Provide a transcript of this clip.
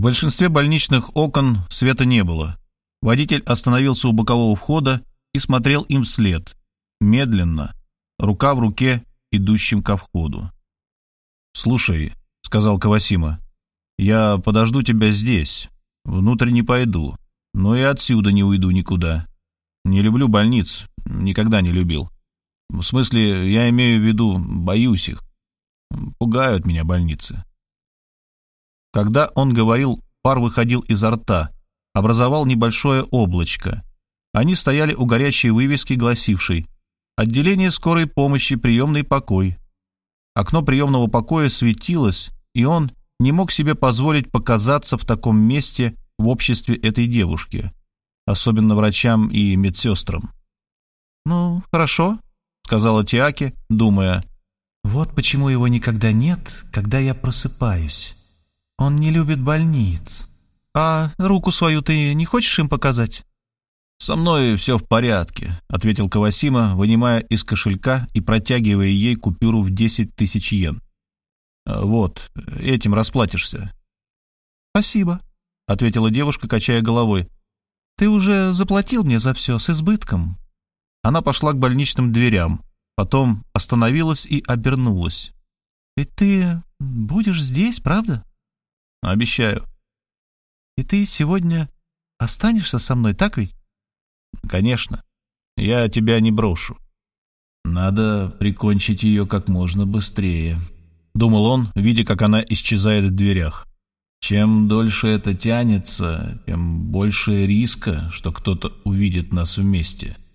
большинстве больничных окон света не было. Водитель остановился у бокового входа и смотрел им вслед, медленно, рука в руке, идущим ко входу. «Слушай», — сказал Кавасима, — «я подожду тебя здесь, внутрь не пойду, но и отсюда не уйду никуда. Не люблю больниц, никогда не любил. В смысле, я имею в виду, боюсь их. Пугают меня больницы». Когда он говорил, пар выходил изо рта, образовал небольшое облачко. Они стояли у горячей вывески, гласившей «Отделение скорой помощи, приемный покой». Окно приемного покоя светилось, и он не мог себе позволить показаться в таком месте в обществе этой девушки, особенно врачам и медсестрам. «Ну, хорошо», — сказала Тиаки, думая, «вот почему его никогда нет, когда я просыпаюсь». Он не любит больниц. А руку свою ты не хочешь им показать?» «Со мной все в порядке», — ответил Кавасима, вынимая из кошелька и протягивая ей купюру в 10 тысяч йен. «А «Вот, этим расплатишься». «Спасибо», — ответила девушка, качая головой. «Ты уже заплатил мне за все с избытком». Она пошла к больничным дверям, потом остановилась и обернулась. «Ведь ты будешь здесь, правда?» Обещаю. И ты сегодня останешься со мной, так ведь? Конечно. Я тебя не брошу. Надо прикончить ее как можно быстрее. Думал он, видя, как она исчезает в дверях. Чем дольше это тянется, тем больше риска, что кто-то увидит нас вместе. —